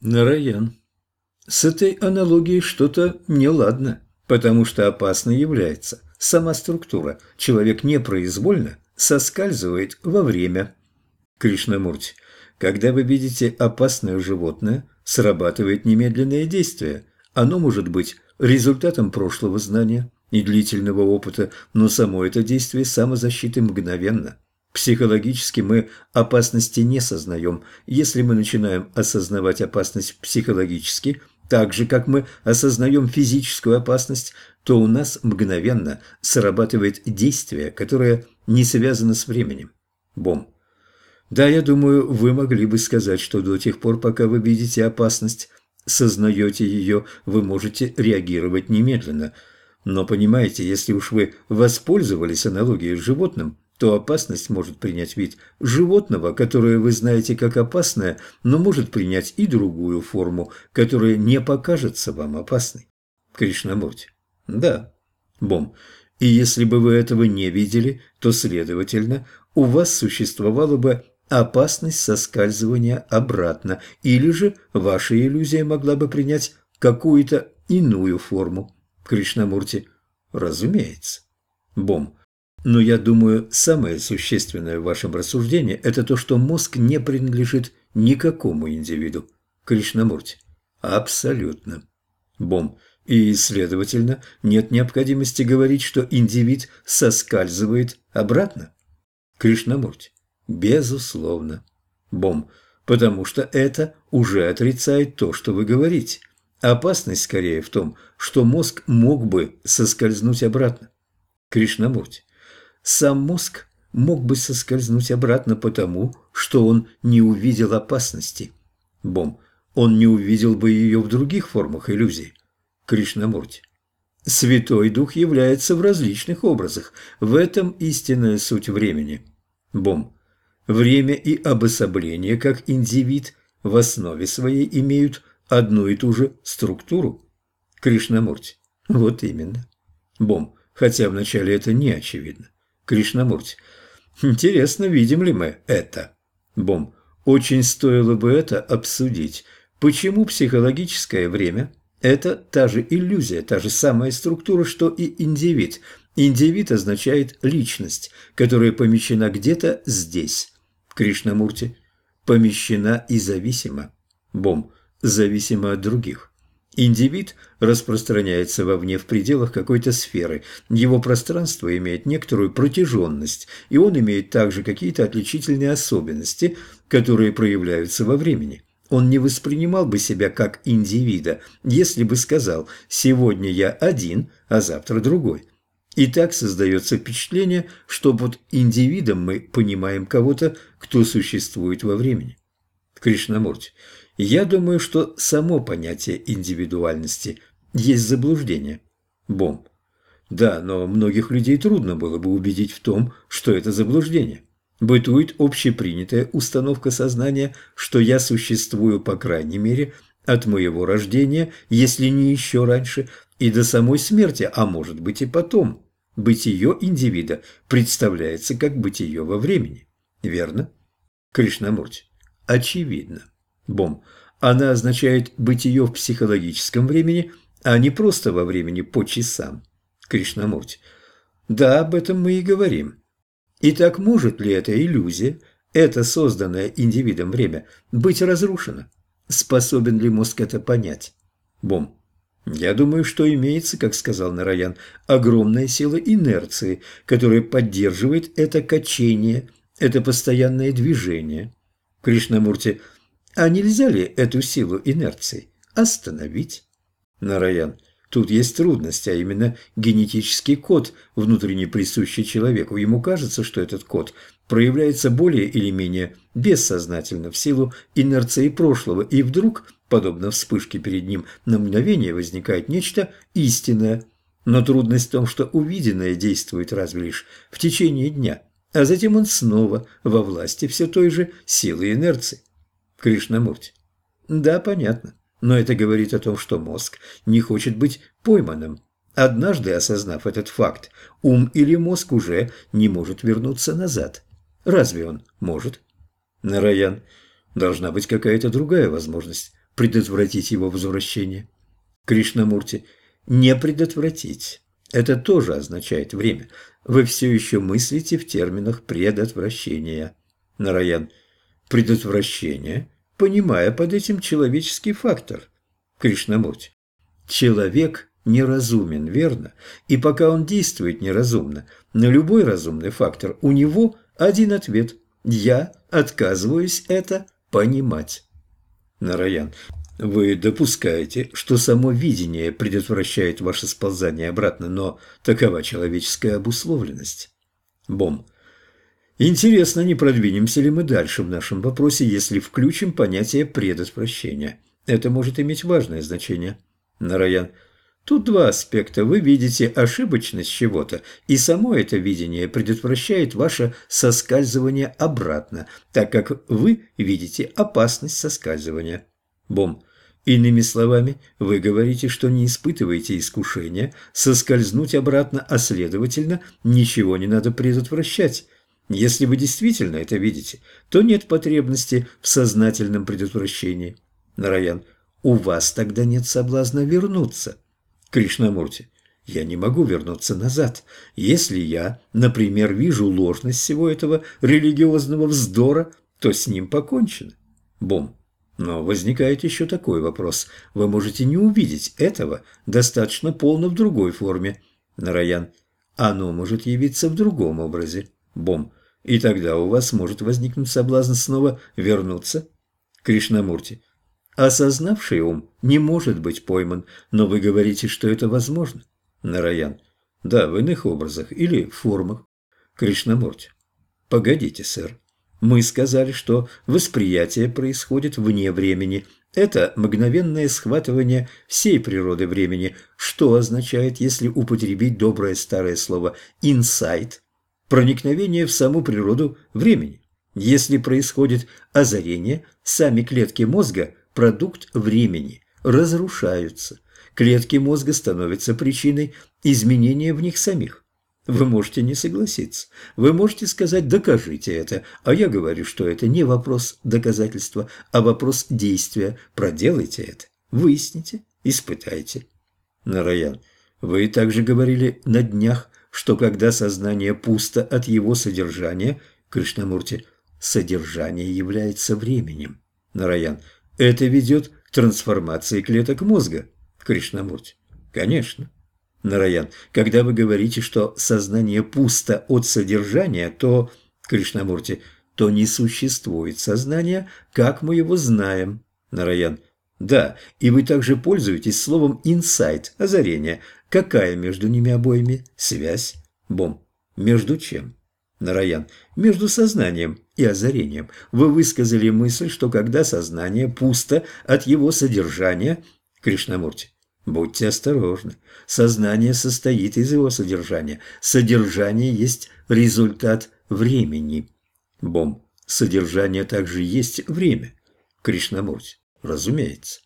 Нараян. С этой аналогией что-то неладно, потому что опасной является сама структура. Человек непроизвольно соскальзывает во время. Кришнамурти. Когда вы видите опасное животное, срабатывает немедленное действие. Оно может быть результатом прошлого знания и длительного опыта, но само это действие самозащиты мгновенно. Психологически мы опасности не сознаем. Если мы начинаем осознавать опасность психологически, так же, как мы осознаем физическую опасность, то у нас мгновенно срабатывает действие, которое не связано с временем. Бом. Да, я думаю, вы могли бы сказать, что до тех пор, пока вы видите опасность, сознаете ее, вы можете реагировать немедленно. Но понимаете, если уж вы воспользовались аналогией с животным, то опасность может принять вид животного, которое вы знаете как опасное, но может принять и другую форму, которая не покажется вам опасной. Кришнамурти. Да. Бом. И если бы вы этого не видели, то, следовательно, у вас существовала бы опасность соскальзывания обратно, или же ваша иллюзия могла бы принять какую-то иную форму. Кришнамурти. Разумеется. Бом. Но я думаю, самое существенное в вашем рассуждении – это то, что мозг не принадлежит никакому индивиду. Кришнамурти. Абсолютно. Бом. И, следовательно, нет необходимости говорить, что индивид соскальзывает обратно. Кришнамурти. Безусловно. Бом. Потому что это уже отрицает то, что вы говорите. Опасность скорее в том, что мозг мог бы соскользнуть обратно. Кришнамурти. Сам мозг мог бы соскользнуть обратно потому, что он не увидел опасности. Бом. Он не увидел бы ее в других формах иллюзий. Кришнамурти. Святой Дух является в различных образах. В этом истинная суть времени. Бом. Время и обособление, как индивид, в основе своей имеют одну и ту же структуру. Кришнамурти. Вот именно. Бом. Хотя вначале это не очевидно. Кришнамурти. Интересно, видим ли мы это? Бом. Очень стоило бы это обсудить. Почему психологическое время – это та же иллюзия, та же самая структура, что и индивид. Индивид означает личность, которая помещена где-то здесь. Кришнамурти. Помещена и зависима. Бом. Зависима от других. Индивид распространяется вовне в пределах какой-то сферы. Его пространство имеет некоторую протяженность, и он имеет также какие-то отличительные особенности, которые проявляются во времени. Он не воспринимал бы себя как индивида, если бы сказал «сегодня я один, а завтра другой». И так создается впечатление, что под индивидом мы понимаем кого-то, кто существует во времени. Кришнамурти, я думаю, что само понятие индивидуальности есть заблуждение. Бомб. Да, но многих людей трудно было бы убедить в том, что это заблуждение. Бытует общепринятая установка сознания, что я существую, по крайней мере, от моего рождения, если не еще раньше, и до самой смерти, а может быть и потом. Бытие индивида представляется как бытие во времени. Верно? Кришнамурти. Очевидно. Бом. Она означает бытие в психологическом времени, а не просто во времени по часам. Кришнамурти. Да, об этом мы и говорим. Итак, может ли эта иллюзия, это созданное индивидом время, быть разрушено? Способен ли мозг это понять? Бом. Я думаю, что имеется, как сказал Нараян, огромная сила инерции, которая поддерживает это качение, это постоянное движение. Кришнамурти – а нельзя ли эту силу инерции остановить? Нараян. Тут есть трудность, а именно генетический код, внутренне присущий человеку. Ему кажется, что этот код проявляется более или менее бессознательно в силу инерции прошлого, и вдруг, подобно вспышке перед ним, на мгновение возникает нечто истинное. Но трудность в том, что увиденное действует разве лишь в течение дня, а затем он снова во власти все той же силы инерции. Кришнамурти. Да, понятно. Но это говорит о том, что мозг не хочет быть пойманным. Однажды осознав этот факт, ум или мозг уже не может вернуться назад. Разве он может? Нараян. Должна быть какая-то другая возможность. предотвратить его возвращение? Кришнамурти. Не предотвратить. Это тоже означает время. Вы все еще мыслите в терминах предотвращения. Нараян. Предотвращение, понимая под этим человеческий фактор. Кришнамурти. Человек неразумен, верно? И пока он действует неразумно, на любой разумный фактор у него один ответ. Я отказываюсь это понимать. Нараян. Вы допускаете, что само видение предотвращает ваше сползание обратно, но такова человеческая обусловленность. Бом. Интересно, не продвинемся ли мы дальше в нашем вопросе, если включим понятие предотвращения. Это может иметь важное значение. Нараян. Тут два аспекта. Вы видите ошибочность чего-то, и само это видение предотвращает ваше соскальзывание обратно, так как вы видите опасность соскальзывания. Бом. Иными словами, вы говорите, что не испытываете искушения соскользнуть обратно, а следовательно, ничего не надо предотвращать. Если вы действительно это видите, то нет потребности в сознательном предотвращении. Нараян, у вас тогда нет соблазна вернуться. Кришнамурти, я не могу вернуться назад. Если я, например, вижу ложность всего этого религиозного вздора, то с ним покончено. Бом. Но возникает еще такой вопрос. Вы можете не увидеть этого достаточно полно в другой форме. Нараян. Оно может явиться в другом образе. Бом. И тогда у вас может возникнуть соблазн снова вернуться. Кришнамурти. Осознавший ум не может быть пойман, но вы говорите, что это возможно. Нараян. Да, в иных образах или формах. Кришнамурти. Погодите, сэр. Мы сказали, что восприятие происходит вне времени. Это мгновенное схватывание всей природы времени, что означает, если употребить доброе старое слово «инсайт» – проникновение в саму природу времени. Если происходит озарение, сами клетки мозга – продукт времени, разрушаются. Клетки мозга становятся причиной изменения в них самих. Вы можете не согласиться. Вы можете сказать «докажите это», а я говорю, что это не вопрос доказательства, а вопрос действия. Проделайте это, выясните, испытайте. Нараян, вы также говорили на днях, что когда сознание пусто от его содержания, Кришнамурти, содержание является временем. Нараян, это ведет к трансформации клеток мозга. Кришнамурти, конечно. Нараян, когда вы говорите, что сознание пусто от содержания, то, Кришнамурти, то не существует сознания, как мы его знаем. Нараян, да, и вы также пользуетесь словом «инсайт» – озарение. Какая между ними обоими связь? Бом. Между чем? Нараян. Между сознанием и озарением. Вы высказали мысль, что когда сознание пусто от его содержания, Кришнамурти, Будьте осторожны. Сознание состоит из его содержания. Содержание есть результат времени. Бом. Содержание также есть время. Кришнамурти. Разумеется.